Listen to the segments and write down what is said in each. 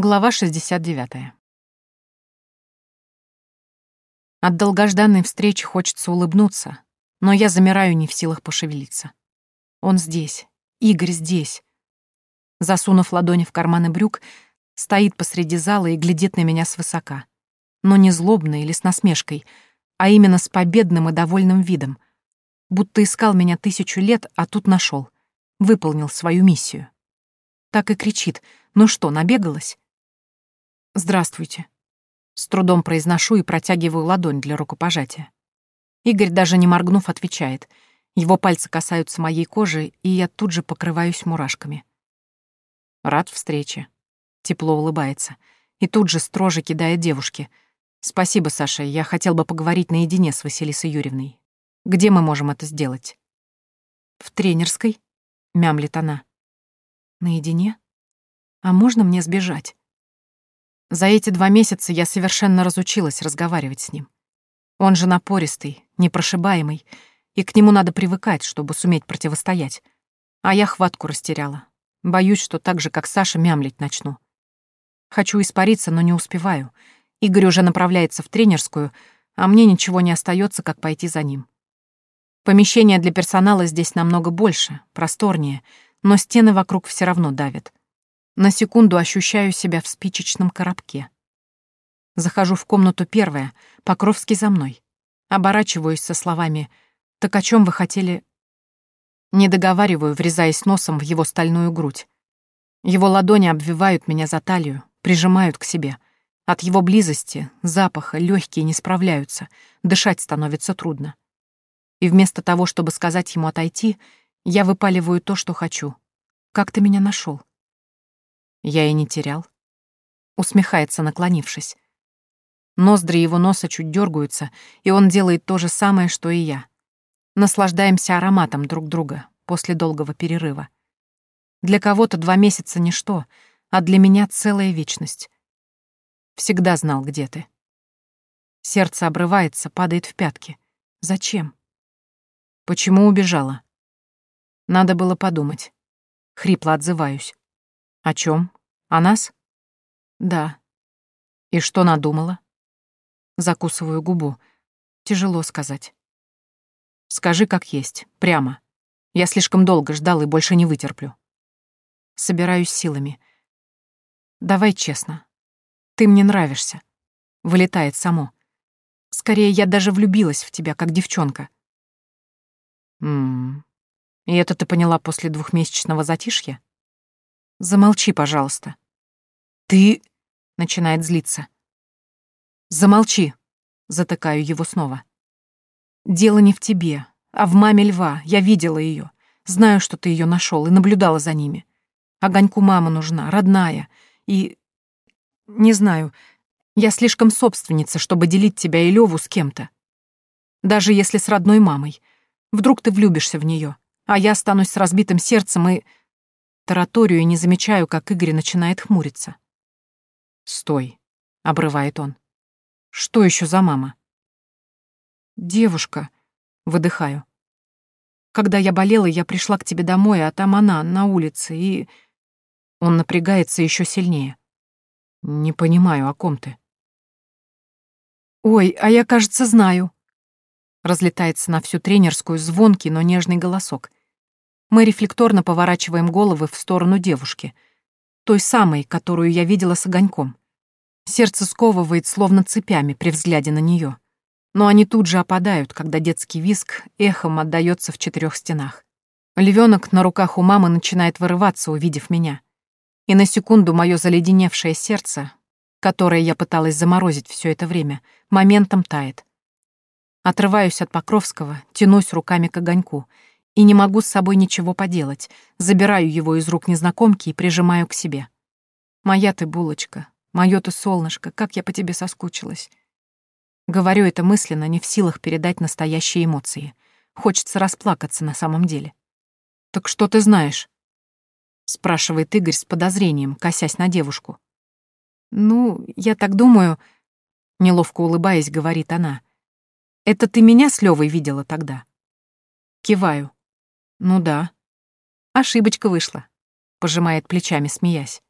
Глава 69. От долгожданной встречи хочется улыбнуться, но я замираю не в силах пошевелиться. Он здесь, Игорь здесь. Засунув ладони в карманы брюк, стоит посреди зала и глядит на меня свысока. Но не злобно или с насмешкой, а именно с победным и довольным видом. Будто искал меня тысячу лет, а тут нашел. Выполнил свою миссию. Так и кричит. Ну что, набегалась? «Здравствуйте». С трудом произношу и протягиваю ладонь для рукопожатия. Игорь, даже не моргнув, отвечает. Его пальцы касаются моей кожи, и я тут же покрываюсь мурашками. Рад встрече. Тепло улыбается. И тут же строже кидает девушке. «Спасибо, Саша, я хотел бы поговорить наедине с Василисой Юрьевной. Где мы можем это сделать?» «В тренерской», — мямлит она. «Наедине? А можно мне сбежать?» За эти два месяца я совершенно разучилась разговаривать с ним. Он же напористый, непрошибаемый, и к нему надо привыкать, чтобы суметь противостоять. А я хватку растеряла. Боюсь, что так же, как Саша, мямлить начну. Хочу испариться, но не успеваю. Игорь уже направляется в тренерскую, а мне ничего не остается, как пойти за ним. Помещение для персонала здесь намного больше, просторнее, но стены вокруг все равно давят. На секунду ощущаю себя в спичечном коробке. Захожу в комнату первая, Покровский за мной. Оборачиваюсь со словами «Так о чем вы хотели?» Не договариваю, врезаясь носом в его стальную грудь. Его ладони обвивают меня за талию, прижимают к себе. От его близости, запаха, легкие не справляются, дышать становится трудно. И вместо того, чтобы сказать ему отойти, я выпаливаю то, что хочу. «Как ты меня нашел? Я и не терял. Усмехается, наклонившись. Ноздри его носа чуть дергаются, и он делает то же самое, что и я. Наслаждаемся ароматом друг друга после долгого перерыва. Для кого-то два месяца — ничто, а для меня целая вечность. Всегда знал, где ты. Сердце обрывается, падает в пятки. Зачем? Почему убежала? Надо было подумать. Хрипло отзываюсь. О чем? О нас? Да. И что надумала? Закусываю губу. Тяжело сказать. Скажи, как есть, прямо. Я слишком долго ждал и больше не вытерплю. Собираюсь силами. Давай честно. Ты мне нравишься. Вылетает само. Скорее, я даже влюбилась в тебя, как девчонка. Ммм. И это ты поняла после двухмесячного затишья? Замолчи, пожалуйста. Ты... Начинает злиться. Замолчи. Затыкаю его снова. Дело не в тебе, а в маме льва. Я видела ее. Знаю, что ты ее нашел и наблюдала за ними. Огоньку мама нужна, родная. И... Не знаю, я слишком собственница, чтобы делить тебя и Леву с кем-то. Даже если с родной мамой. Вдруг ты влюбишься в нее, а я останусь с разбитым сердцем и... Тараторию и не замечаю, как Игорь начинает хмуриться. «Стой», — обрывает он. «Что еще за мама?» «Девушка», — выдыхаю. «Когда я болела, я пришла к тебе домой, а там она, на улице, и...» Он напрягается еще сильнее. «Не понимаю, о ком ты?» «Ой, а я, кажется, знаю», — разлетается на всю тренерскую звонкий, но нежный голосок. Мы рефлекторно поворачиваем головы в сторону девушки, той самой, которую я видела с огоньком. Сердце сковывает словно цепями при взгляде на нее, но они тут же опадают, когда детский виск эхом отдаётся в четырех стенах. Львенок на руках у мамы начинает вырываться, увидев меня. И на секунду мое заледеневшее сердце, которое я пыталась заморозить все это время, моментом тает. Отрываюсь от Покровского, тянусь руками к огоньку — и не могу с собой ничего поделать. Забираю его из рук незнакомки и прижимаю к себе. «Моя ты булочка, моё ты солнышко, как я по тебе соскучилась». Говорю это мысленно, не в силах передать настоящие эмоции. Хочется расплакаться на самом деле. «Так что ты знаешь?» — спрашивает Игорь с подозрением, косясь на девушку. «Ну, я так думаю...» — неловко улыбаясь, говорит она. «Это ты меня с Лёвой видела тогда?» Киваю. Ну да. Ошибочка вышла, пожимает плечами, смеясь.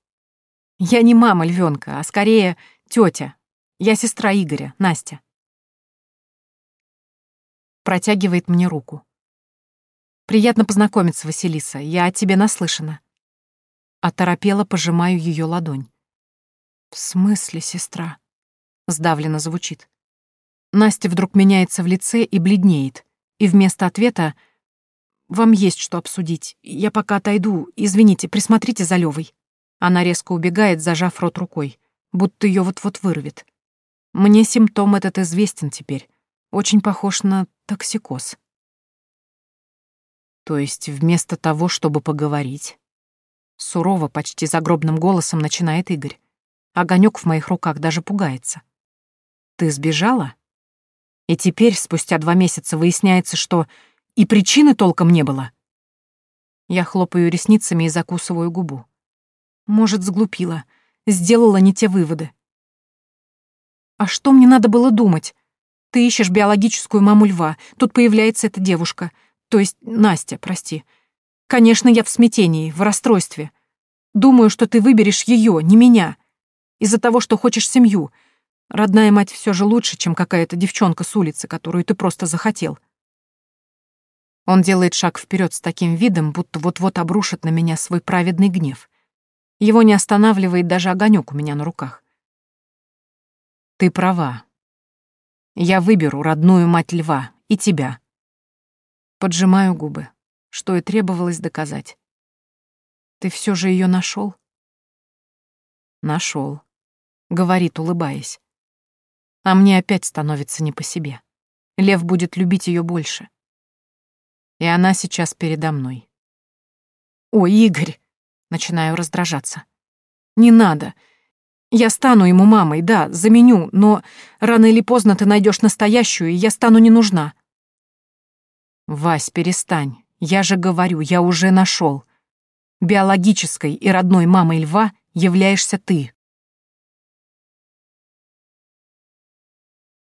Я не мама львенка, а скорее тетя. Я сестра Игоря, Настя. Протягивает мне руку. Приятно познакомиться, Василиса. Я о тебе наслышана. Оторопела, пожимаю ее ладонь. В смысле, сестра? Сдавленно звучит. Настя вдруг меняется в лице и бледнеет. И вместо ответа «Вам есть что обсудить. Я пока отойду. Извините, присмотрите за Левой». Она резко убегает, зажав рот рукой, будто ее вот-вот вырвет. Мне симптом этот известен теперь. Очень похож на токсикоз. То есть вместо того, чтобы поговорить, сурово, почти загробным голосом начинает Игорь. Огонек в моих руках даже пугается. Ты сбежала? И теперь, спустя два месяца, выясняется, что и причины толком не было. Я хлопаю ресницами и закусываю губу. Может, сглупила, сделала не те выводы. А что мне надо было думать? Ты ищешь биологическую маму льва, тут появляется эта девушка — то есть Настя, прости. Конечно, я в смятении, в расстройстве. Думаю, что ты выберешь ее, не меня. Из-за того, что хочешь семью. Родная мать все же лучше, чем какая-то девчонка с улицы, которую ты просто захотел. Он делает шаг вперед с таким видом, будто вот-вот обрушит на меня свой праведный гнев. Его не останавливает даже огонек у меня на руках. Ты права. Я выберу родную мать льва и тебя. Поджимаю губы, что и требовалось доказать. Ты все же ее нашел? Нашел, говорит, улыбаясь. А мне опять становится не по себе. Лев будет любить ее больше. И она сейчас передо мной. «Ой, Игорь!» — начинаю раздражаться. «Не надо. Я стану ему мамой, да, заменю, но рано или поздно ты найдешь настоящую, и я стану не нужна. «Вась, перестань. Я же говорю, я уже нашел. Биологической и родной мамой льва являешься ты.